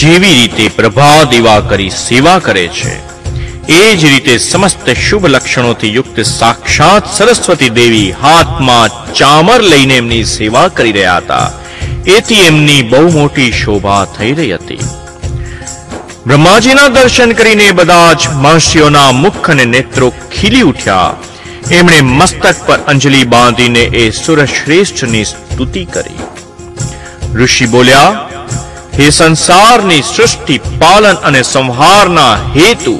જેવી રીતે પ્રભા દીવા કરી સેવા કરે છે, એ જ રીતે સમસ્ત શુભ લક્ષણોથી યુક્ત સાક્ષાત સરસ્વતી દેવી હાથમાં ચામર લઈને એમની સેવા કરી રહ્યા હતા. એથી એમની બહુ મોટી શોભા થઈ રહી હતી. બ્રહ્માજીના દર્શન કરીને બધા જ મહર્ષિઓના મુખ અને નેત્રો ખીલી ઉઠ્યા. એમણે મસ્તક પર અંજલિ બાંધીને એ સુરશ્રેષ્ઠની સ્તુતિ કરી. ઋષિ બોલ્યા હે સંસારની સૃષ્ટિ, પાલન અને સંહારના હેતુ,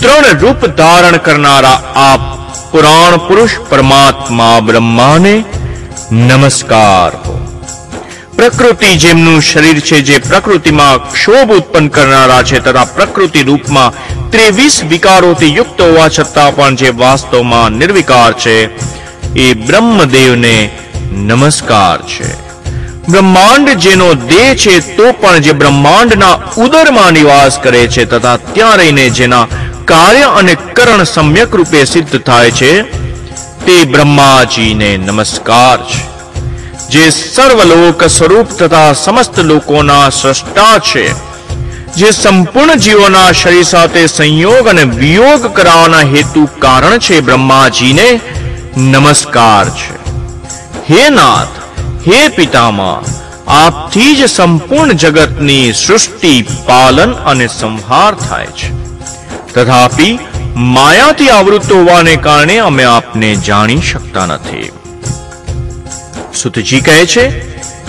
ત્રણ રૂપ ધારણ કરનારા આ પુરાણ પુરુષ પરમાત્મા બ્રહ્માને નમસ્કાર પ્રકૃતિ જેમનું શરીર છે, જે પ્રકૃતિમાં ક્ષોભ ઉત્પન્ન કરનારા છે, તથા પ્રકૃતિ રૂપમાં ત્રેવીસ વિકારોથી યુક્ત હોવા છતાં પણ જે વાસ્તવમાં નિર્વિકાર છે, એ બ્રહ્મદેવને નમસ્કાર છે. બ્રહ્માંડ જેનો દેહ છે તો પણ જે બ્રહ્માંડના ઉદરમાં નિવાસ કરે છે તથા ત્યાં રહીને જેના કાર્ય અને કરણ સમ્યક રૂપે સિદ્ધ થાય છે, તે બ્રહ્માજીને નમસ્કાર છે. જે સર્વલોક સ્વરૂપ તથા સમસ્ત લોકોના સ્રષ્ટા છે. જે સંપૂર્ણ જીવોના શરીર સાથે સંયોગ અને વિયોગ કરાવવાના હેતુ કારણ છે બ્રહ્માજીને નમસ્કાર છે. હે નાથ હે પિતામા, આપથી જ સંપૂર્ણ જગતની સૃષ્ટિ, પાલન અને સંહાર થાય છે. તથાપિ, માયાથી આવૃત હોવાને કારણે અમે આપને જાણી શકતા નથી. સુતજી કહે છે,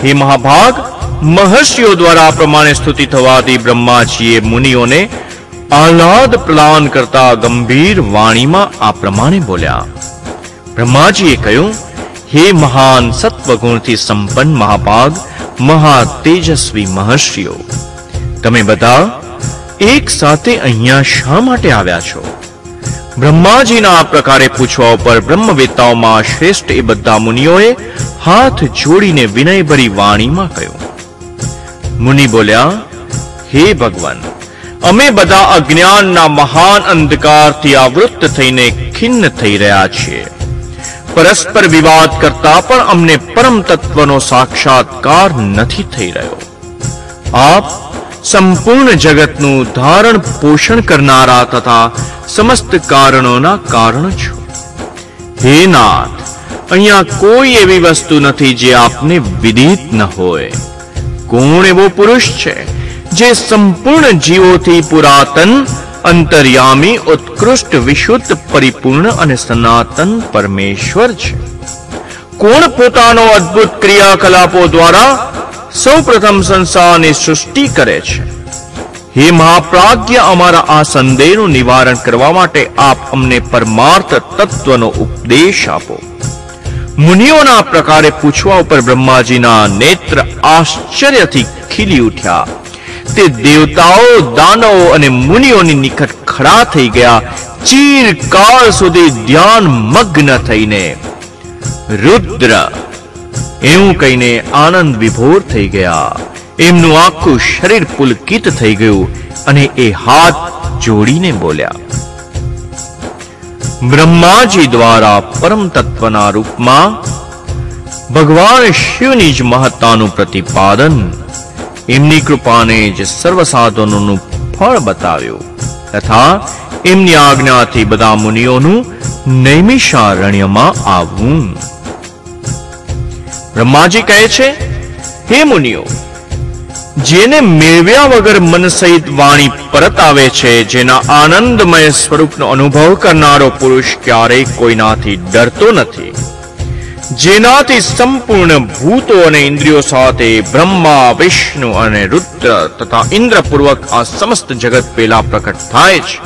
હે મહાભાગ, મહર્ષિઓ દ્વારા પ્રમાણે સ્તુતિ થવાથી બ્રહ્માજીએ મુનિઓને આહલાદ પ્રદાન કરતા ગંભીર વાણીમાં આ પ્રમાણે બોલ્યા. બ્રહ્માજીએ કહ્યું હે મહાન સત્વગુણથી સંપન્ન મહાભાગ મહા તેજસ્વી મહર્ષિઓ. તમે બધા એક સાથે અહીંયા શા માટે આવ્યા છો? બ્રહ્માજીના આ પ્રકારે પૂછવા ઉપર બ્રહ્મવેતાઓમાં શ્રેષ્ઠ એ બધા મુનિઓએ હાથ જોડીને વિનયભરી વાણીમાં કહ્યું. મુનિ બોલ્યા, હે ભગવાન, અમે બધા અજ્ઞાનના મહાન અંધકારથી આવૃત્ત થઈને ખિન્ન થઈ રહ્યા છીએ. પરસ્પર વિવાદ કરતા પણ અમને પરમ તત્વનો સાક્ષાત્કાર નથી થઈ રહ્યો. આપ સંપૂર્ણ જગતનું ધારણ પોષણ કરનારા તથા સમસ્ત કારણોના કારણ છો. હે નાથ, અહીંયા કોઈ એવી વસ્તુ નથી જે આપને વિદિત ન હોય. કોણ એવો પુરુષ છે જે સંપૂર્ણ જીવોથી પુરાતન અંતર્યામી, ઉત્કૃષ્ટ, વિશુદ્ધ, પરિપૂર્ણ અને સનાતન પરમેશ્વર છે. કોણ પોતાનો અદ્ભુત ક્રિયાકલાપો દ્વારા સૌ પ્રથમ સંસારની સૃષ્ટિ કરે છે? હે મહાપ્રાજ્ઞ, અમારા આ સંદેહનું નિવારણ કરવા માટે આપ અમને પરમાર્થ તત્વનો ઉપદેશ આપો. મુનિઓના પ્રકારે પૂછવા ઉપર બ્રહ્માજીના નેત્ર આશ્ચર્યથી ખીલી ઉઠ્યા. તે દેવતાઓ, દાનવો અને મુનિઓની નિકટ ખડા થઈ ગયા. ચીરકાળ સુધી ધ્યાન મગ્ન થઈને. રુદ્ર, એવું કહીને આનંદ વિભોર થઈ ગયા. એમનું આખું શરીર પુલકિત થઈ ગયું અને એ હાથ જોડીને બોલ્યા, બ્રહ્માજી દ્વારા પરમ તત્વના રૂપમાં ભગવાન શિવની જ મહત્તાનું પ્રતિપાદન એમની કૃપાને જ સર્વ સાધનોનું ફળ બતાવ્યું. તથા એમની આજ્ઞાથી બધા મુનિઓનું નૈમિષારણ્યમાં આવવું બ્રહ્માજી કહે છે, હે મુનિઓ, જેને મેળવ્યા વગર મન સહિત વાણી પરત આવે છે, જેના આનંદમય સ્વરૂપનો અનુભવ કરનારો પુરુષ ક્યારેય કોઈનાથી ડરતો નથી. જેનાથી સંપૂર્ણ ભૂતો અને ઇન્દ્રિયો સાથે બ્રહ્મા, વિષ્ણુ અને રુદ્ર તથા ઇન્દ્રપૂર્વક આ સમસ્ત જગત પેલા પ્રકટ થાય છે.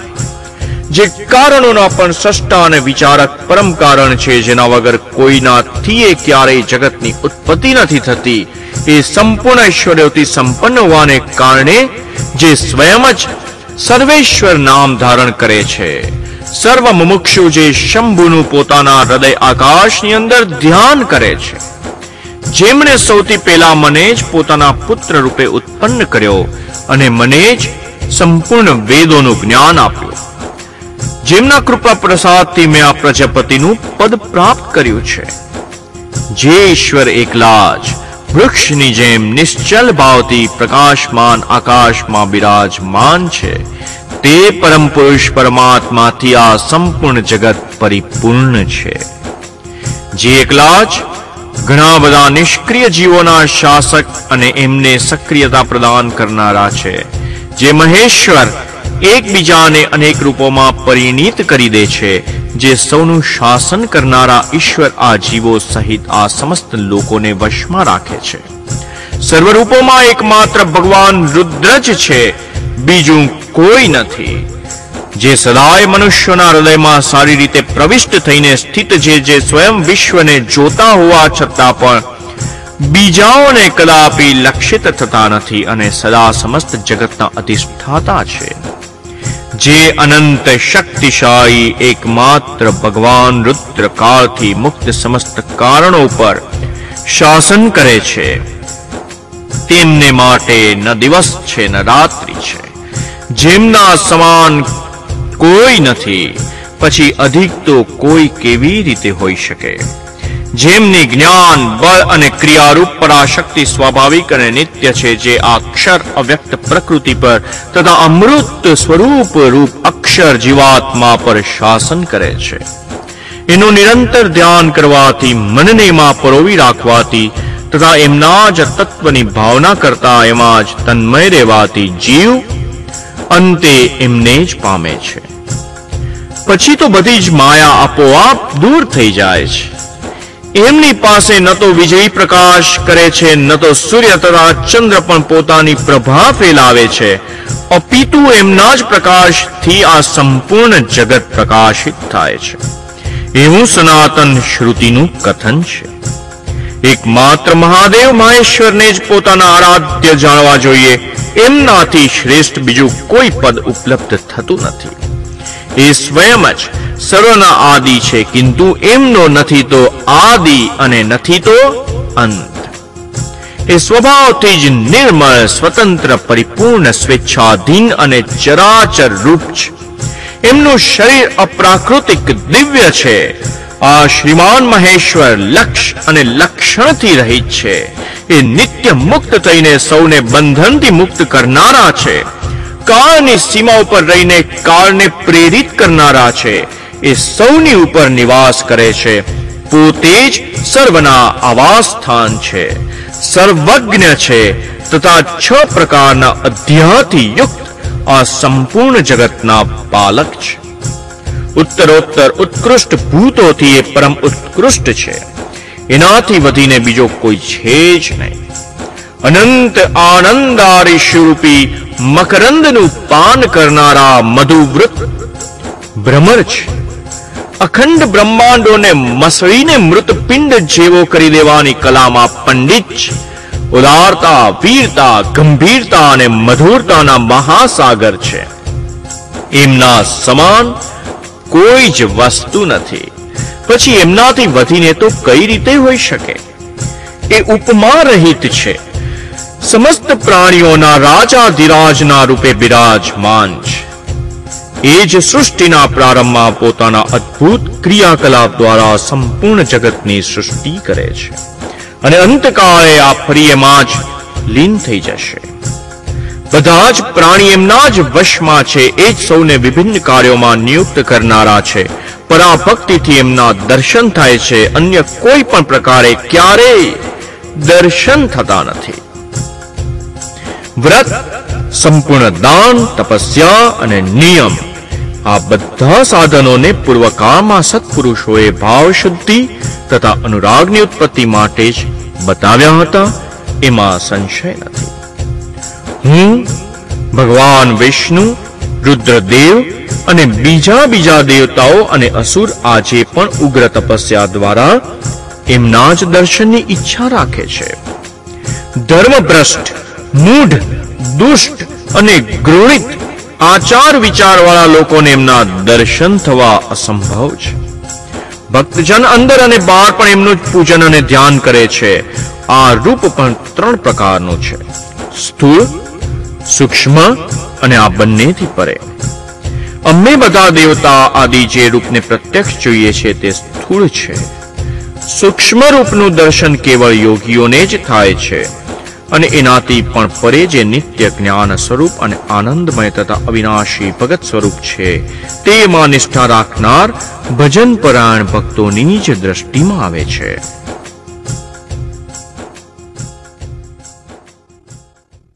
જે કારણોના પણ સષ્ટા અને વિચારક પરમ કારણ છે, જેના વગર કોઈનાથી એ ક્યારેય જગતની ઉત્પત્તિ નથી થતી. એ સંપૂર્ણ ઐશ્વર્યોથી સંપન્ન હોવાને કારણે જે સ્વયં જ સર્વેશ્વર નામ ધારણ કરે છે. સર્વ મુમુક્ષુ જે શંભુનું પોતાના હૃદય આકાશની અંદર ધ્યાન કરે છે. જેમણે સૌથી પહેલા મને જ પોતાના પુત્ર રૂપે ઉત્પન્ન કર્યો અને મને જ સંપૂર્ણ વેદોનું જ્ઞાન આપ્યું. જેમના કૃપા પ્રસાદથી મેં આ પ્રજાપતિનું પદ પ્રાપ્ત કર્યું છે. જે ઈશ્વર એકલા જ વૃક્ષની જેમ નિશ્ચલ ભાવથી પ્રકાશમાન આકાશમાં બિરાજમાન છે. તે પરમ પુરુષ પરમાત્માથી આ સંપૂર્ણ જગત પરિપૂર્ણ છે. જે એકલા જ ઘણા બધા નિષ્ક્રિય જીવોના શાસક અને એમને સક્રિયતા પ્રદાન કરનારા છે, જે મહેશ્વર એકબીજાને અનેક રૂપોમાં પરિણીત કરી દે છે, જે સૌનું શાસન કરનારા ઈશ્વર આ જીવો સહિત આ સમસ્ત લોકોને વશમાં રાખે છે. સર્વરૂપોમાં એકમાત્ર ભગવાન રુદ્ર જ છે બીજું કોઈ નથી. જે સદાય મનુષ્યના હૃદયમાં સારી રીતે પ્રવિષ્ટ થઈને સ્થિત છે, જે સ્વયં વિશ્વને જોતા હોવા છતાં પણ બીજાઓને કદાપી લક્ષિત થતા નથી અને સદા સમસ્ત જગતના અધિષ્ઠાતા છે. જે અનંત શક્તિશાળી એકમાત્ર ભગવાન રુદ્ર કાળથી મુક્ત સમસ્ત કારણો પર શાસન કરે છે, તેમને માટે ન દિવસ છે, ન રાત્રિ છે. જેમના સમાન કોઈ નથી, પછી અધિક તો કોઈ કેવી રીતે હોઈ શકે? જેમની જ્ઞાન, બળ અને ક્રિયારૂપ પરાશક્તિ સ્વાભાવિક અને નિત્ય છે, જે આ અક્ષર અવ્યક્ત પ્રકૃતિ પર તથા અમૃત સ્વરૂપ રૂપ અક્ષર જીવાત્મા પર શાસન કરે છે. એનું નિરંતર ધ્યાન કરવાથી મનને માં પરોવી રાખવાથી તથા એમના જ તત્વની ભાવના કરતા એમાં જ તન્મય રહેવાથી જીવ અંતે એમને જ પામે છે. પછી તો બધી જ માયા આપોઆપ દૂર થઈ જાય છે. એમની પાસે ન તો વિજયી પ્રકાશ કરે છે, ન તો સૂર્ય તથા ચંદ્ર પણ પોતાની પ્રભા ફેલાવે છે. અપિતુ એમના જ પ્રકાશથી આ સંપૂર્ણ જગત પ્રકાશિત થાય છે. એવું સનાતન શ્રુતિનું કથન છે. એકમાત્ર મહાદેવ મહેશ્વરને જ પોતાના આરાધ્ય જાણવા જોઈએ. એમનાથી શ્રેષ્ઠ બીજું કોઈ પદ ઉપલબ્ધ થતું નથી. એ સ્વયં જ સર્વના આદિ છે, કિંતુ એમનો નથી તો આદિ અને નથી તો અંત. એ સ્વભાવથી જ નિર્મળ, સ્વતંત્ર, પરિપૂર્ણ, સ્વેચ્છાધીન અને ચરાચર રૂપ છે. એમનું શરીર અપ્રાકૃતિક દિવ્ય છે. આ શ્રીમાન મહેશ્વર લક્ષ અને લક્ષણથી રહિત છે. એ નિત્ય મુક્ત થઈને સૌને બંધનથી મુક્ત કરનારા છે. કાળની સીમા ઉપર રહીને કાળને પ્રેરિત કરનારા છે. એ સૌની ઉપર નિવાસ કરે છે. પોતે જ સર્વના આવાસ સ્થાન છે. સર્વજ્ઞ છે તથા છ પ્રકારના અધ્યાથી યુક્ત આ સંપૂર્ણ જગતના પાલક છે. ઉત્તરોત્તર ઉત્કૃષ્ટ ભૂતોથી એ પરમ ઉત્કૃષ્ટ છે. એનાથી વધીને બીજો કોઈ છે જ નહીં. અનંત આનંદારી સ્વરૂપી મકરંદનું પાન કરનારા મધુવૃત ભ્રમર છે. અખંડ બ્રહ્માંડોને મસળીને મૃતપિંડ જેવો કરી દેવાની કલામાં પંડિત છે. ઉદારતા, વીરતા, ગંભીરતા અને મધુરતાના મહાસાગર છે. એમના સમાન કોઈ જ વસ્તુ નથી. પછી એમનાથી વધીને તો કઈ રીતે હોઈ શકે? એ ઉપમા રહિત છે. સમસ્ત પ્રાણીઓના રાજાધિરાજના રૂપે બિરાજમાન છે. એ જ સૃષ્ટિના પ્રારંભમાં પોતાના અદ્ભુત ક્રિયાકલાપ દ્વારા સંપૂર્ણ જગતની સૃષ્ટિ કરે છે. અને અંતકાળે આ ફરી એમાં જ લીન થઈ જશે. બધા જ પ્રાણી એમના જ વશમાં છે. એ જ સૌને વિભિન્ન કાર્યોમાં નિયુક્ત કરનારા છે. પરાભક્તિથી એમના દર્શન થાય છે. અન્ય કોઈ પણ પ્રકારે ક્યારેય દર્શન થતા નથી. વ્રત, સંપૂર્ણ દાન, તપસ્યા અને નિયમ આ બધા સાધનોને પૂર્વકાળમાં સત્પુરુષોએ ભાવ શુદ્ધિ તથા અનુરાગની ઉત્પત્તિ માટે જ બતાવ્યા હતા. એમાં સંશય નથી. હું ભગવાન વિષ્ણુ, રુદ્રદેવ અને બીજા બીજા દેવતાઓ અને અસુર આજે પણ ઉગ્ર તપસ્યા દ્વારા એમના જ દર્શનની ઈચ્છા રાખે છે. ધર્મભ્રષ્ટ, મૂઢ, દુષ્ટ અને ઘૃણિત આચાર વિચારવાળા લોકોને એમના દર્શન થવા અસંભવ છે. ભક્તજન અંદર અને બહાર પણ એમનું પૂજન અને ધ્યાન કરે છે. આ રૂપ પણ ત્રણ પ્રકારનું છે. સ્થૂળ, સૂક્ષ્મ અને આ બંનેથી પરે. અમે બધા દેવતા આદિ જે રૂપને પ્રત્યક્ષ જોઈએ છે તે સ્થૂળ છે. સૂક્ષ્મ રૂપનું દર્શન કેવળ યોગીઓને જ થાય છે અને એનાથી પણ પરે જે નિત્ય જ્ઞાન સ્વરૂપ અને આનંદમય તથા અવિનાશી ભગત સ્વરૂપ છે તેમાં નિષ્ઠા રાખનાર ભજન પરાયણ ભક્તોની જ દ્રષ્ટિમાં આવે છે.